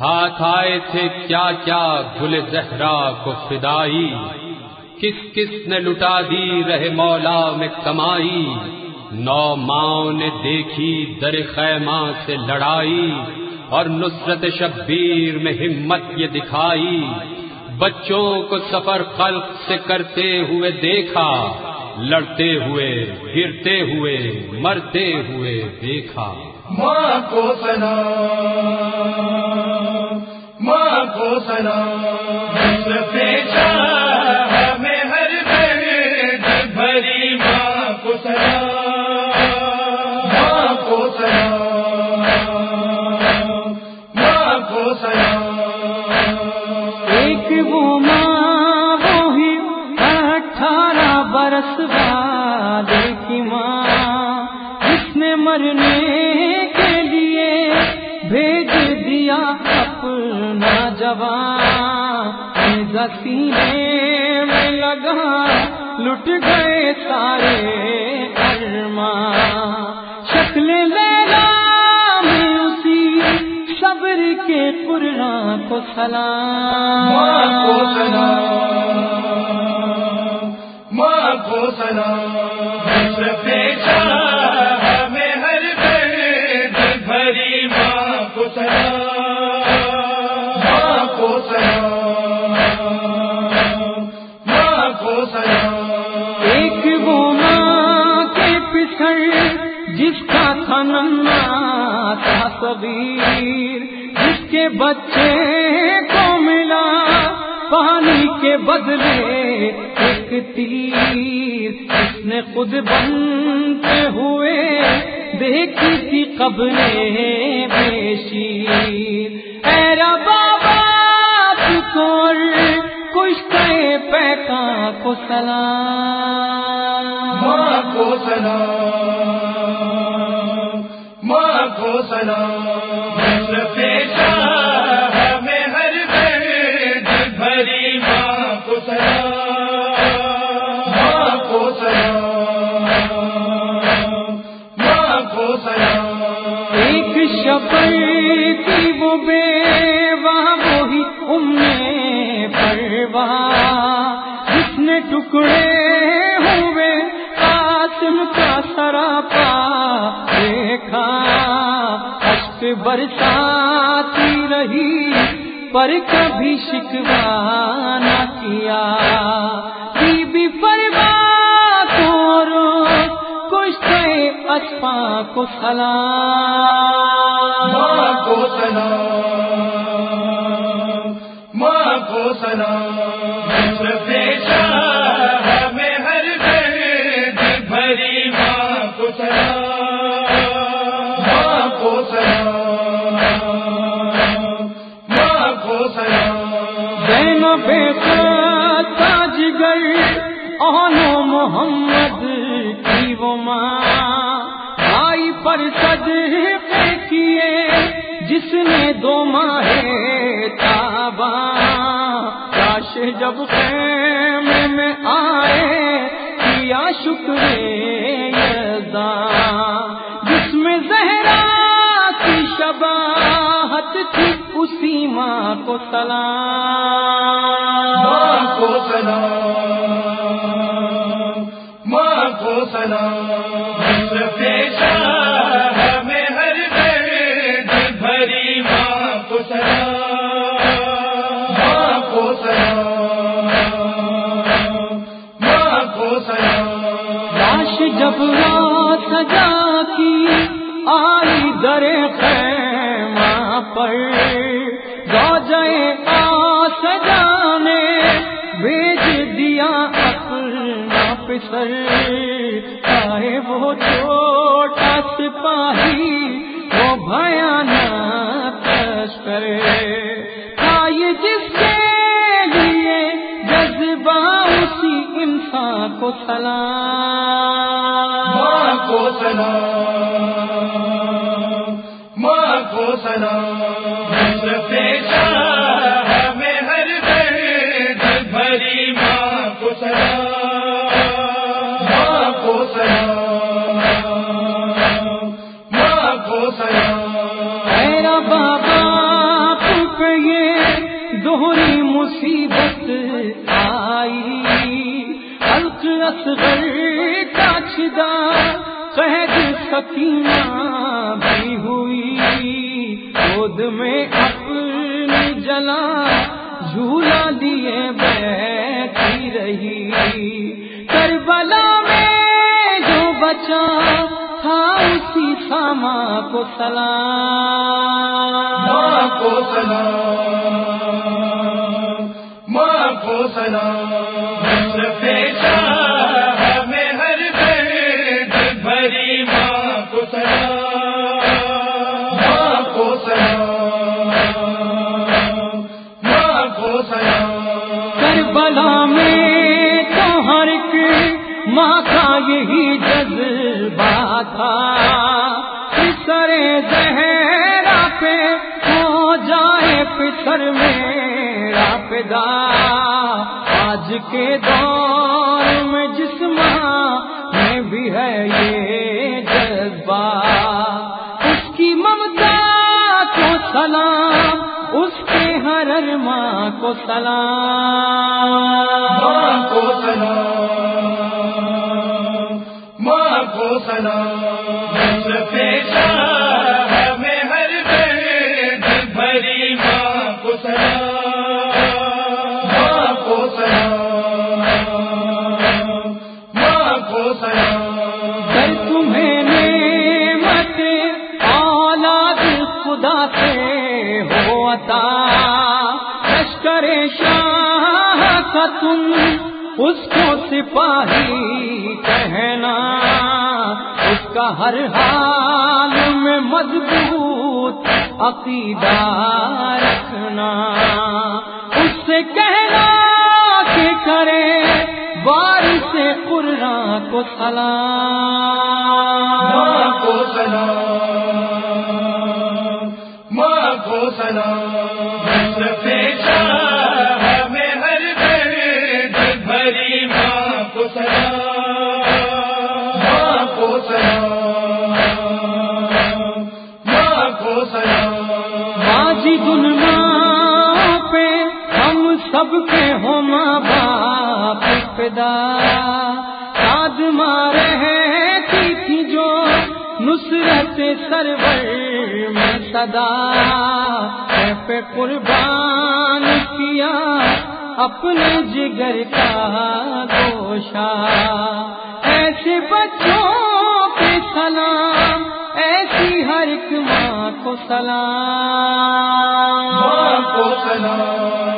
ہاتھ آئے تھے کیا کیا گل زہرا کو فدائی؟ کس کس نے لٹا دی رہے مولا میں کمائی؟ نو ماؤں نے دیکھی در خیمہ سے لڑائی، اور نصرت شبیر میں ہمت یہ دکھائی۔ بچوں کو سفر خلق سے کرتے ہوئے دیکھا، لڑتے ہوئے، گرتے ہوئے، مرتے ہوئے دیکھا۔ ماں کو سنا ماں کو سنا پیشہ ہمیں ہر درد بھری ماں کو ماں کو ماں کو ایک وہ ماں وہی اٹھارہ برس سینے میں لگا، لٹ گئے سارے ارماں شکل لیلا میں اسی صبر کے قرآن کو سلام۔ تھا صغیر جس کے بچے کو ملا، پانی کے بدلے ایک تیر۔ اس نے خود بنتے ہوئے دیکھی تھی قبریں بے شیر اے ربا باپ کچھ پیکا کو سلام۔ ماں کو سنا سلام برساتی رہی، پر کبھی شکوا نہ کیا۔ بی بی پروا کو کچھ اسپا کو سلام۔ ماں کو سنا ماں کو سنا پیشہ ہمیں ہر بھری ماں کو سنا پر صدقے کیے جس نے دو ماہ تابا کاش جب خیمے میں آئے کیا شکر یزاں جس میں زہرا کی شباہت تھی اسی ماں کو سلام۔ ماں کو سنا ماں کو سنا در خیمہ پر گا جائے آ سجانے بھیج دیا اپنا پسر۔ آئے وہ چھوٹا سپاہی، وہ بھیانک لشکر آئے جس کے لیے جذبہ اسی انسان کو سلام۔ کو سنا دوہری مصیبت آئی حلق اصغر کا قید سکینہ اپنی جلا جھولا دیے، بیٹھی رہی۔ کربلا میں جو بچا تھا، اسی ساما کو سلام۔ ماں کو سلام، ماں کو سلام۔ کربلا میں تو ہر ایک ماں کا یہی جذبہ تھا۔ سرے زہرا پہ ہو جائے پسر میرا پدا آج کے دور میں جس میں بھی ہے یہ کو سلام تم اس کو سپاہی کہنا، اس کا ہر حال میں مضبوط عقیدہ رکھنا۔ اس سے کہنا کہ کرے، بارش قرآن کو سلام۔ ماں کو سلام، ماں کو سلام۔ سب کے ہو ماں باپ پدا یاد مارے کی تھی جو نصرت سرور میں صدا۔ پہ قربان کیا اپنے جگر کا گوشا ایسے بچوں پہ سلام، ایسی ہر ایک ماں کو سلام۔ ماں کو سلام۔